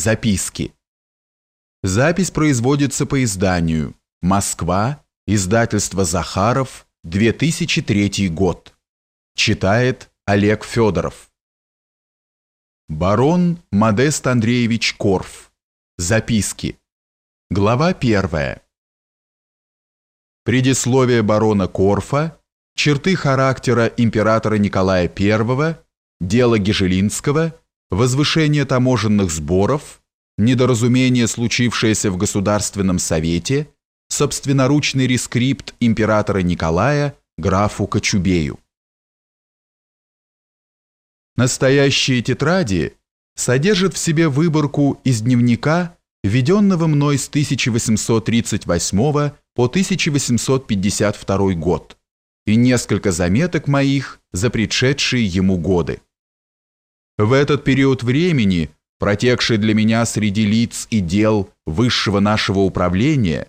Записки. Запись производится по изданию Москва, издательство Захаров, 2003 год. Читает Олег Федоров. Барон Модест Андреевич Корф. Записки. Глава первая. Предисловие барона Корфа, черты характера императора Николая I, дело Гежелинского, возвышение таможенных сборов, недоразумение, случившееся в Государственном Совете, собственноручный рескрипт императора Николая графу Кочубею. Настоящие тетради содержат в себе выборку из дневника, введенного мной с 1838 по 1852 год, и несколько заметок моих за предшедшие ему годы. В этот период времени, протекший для меня среди лиц и дел высшего нашего управления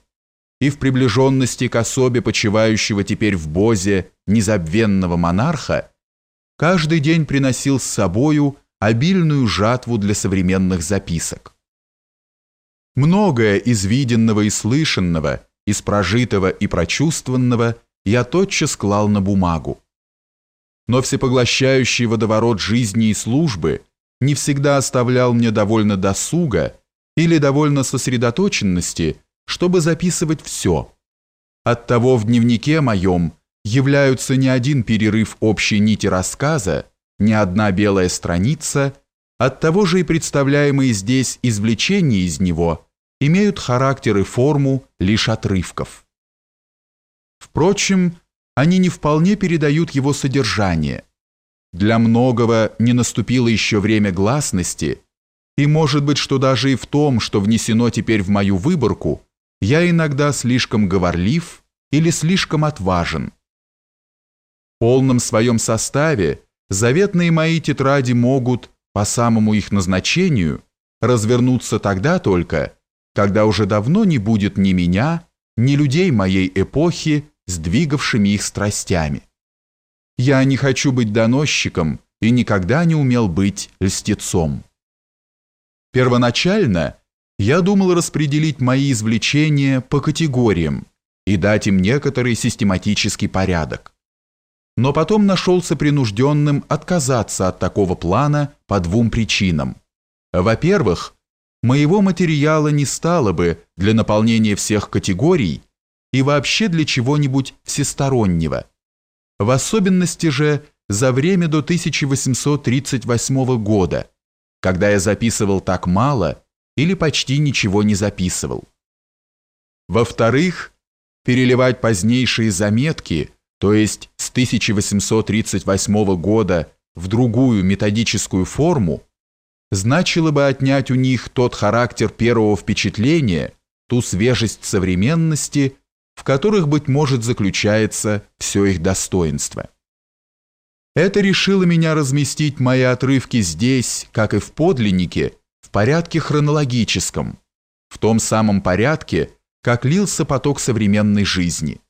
и в приближенности к особе почивающего теперь в Бозе незабвенного монарха, каждый день приносил с собою обильную жатву для современных записок. Многое из виденного и слышанного, из прожитого и прочувствованного я тотчас клал на бумагу но всепоглощающий водоворот жизни и службы не всегда оставлял мне довольно досуга или довольно сосредоточенности, чтобы записывать все. Оттого в дневнике моем являются не один перерыв общей нити рассказа, не одна белая страница, оттого же и представляемые здесь извлечения из него имеют характер и форму лишь отрывков. Впрочем, они не вполне передают его содержание. Для многого не наступило еще время гласности, и может быть, что даже и в том, что внесено теперь в мою выборку, я иногда слишком говорлив или слишком отважен. В полном своем составе заветные мои тетради могут, по самому их назначению, развернуться тогда только, когда уже давно не будет ни меня, ни людей моей эпохи, сдвигавшими их страстями. Я не хочу быть доносчиком и никогда не умел быть льстецом. Первоначально я думал распределить мои извлечения по категориям и дать им некоторый систематический порядок. Но потом нашелся принужденным отказаться от такого плана по двум причинам. Во-первых, моего материала не стало бы для наполнения всех категорий и вообще для чего-нибудь всестороннего. В особенности же за время до 1838 года, когда я записывал так мало или почти ничего не записывал. Во-вторых, переливать позднейшие заметки, то есть с 1838 года в другую методическую форму, значило бы отнять у них тот характер первого впечатления, ту свежесть современности, в которых, быть может, заключается все их достоинство. Это решило меня разместить мои отрывки здесь, как и в подлиннике, в порядке хронологическом, в том самом порядке, как лился поток современной жизни.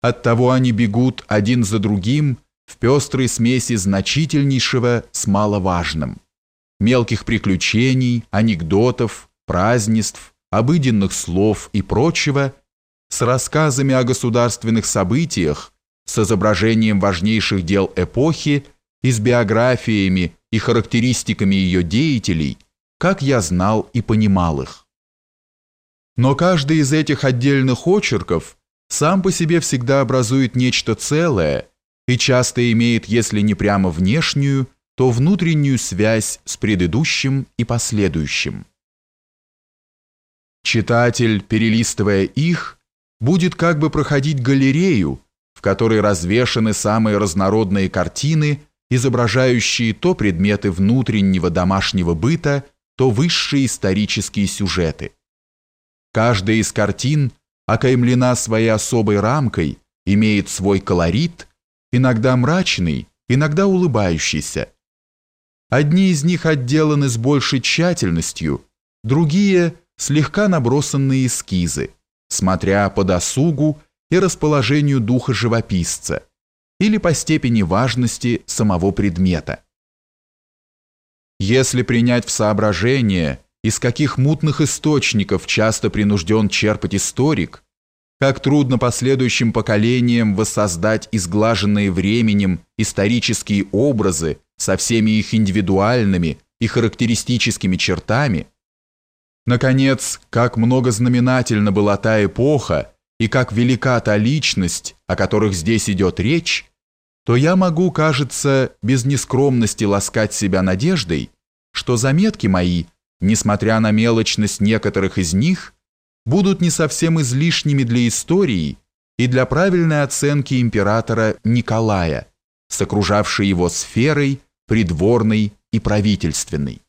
Оттого они бегут один за другим в пестрой смеси значительнейшего с маловажным, мелких приключений, анекдотов, празднеств, обыденных слов и прочего – с рассказами о государственных событиях, с изображением важнейших дел эпохи и с биографиями и характеристиками ее деятелей, как я знал и понимал их. Но каждый из этих отдельных очерков сам по себе всегда образует нечто целое и часто имеет, если не прямо внешнюю, то внутреннюю связь с предыдущим и последующим. Читатель, перелистывая их, будет как бы проходить галерею, в которой развешаны самые разнородные картины, изображающие то предметы внутреннего домашнего быта, то высшие исторические сюжеты. Каждая из картин окаймлена своей особой рамкой, имеет свой колорит, иногда мрачный, иногда улыбающийся. Одни из них отделаны с большей тщательностью, другие – слегка набросанные эскизы смотря по досугу и расположению духа живописца или по степени важности самого предмета. Если принять в соображение из каких мутных источников часто принужден черпать историк, как трудно последующим поколениям воссоздать изглаженные временем исторические образы со всеми их индивидуальными и характеристическими чертами. Наконец, как многознаменательна была та эпоха и как велика та личность, о которых здесь идет речь, то я могу, кажется, без нескромности ласкать себя надеждой, что заметки мои, несмотря на мелочность некоторых из них, будут не совсем излишними для истории и для правильной оценки императора Николая, с окружавшей его сферой, придворной и правительственной.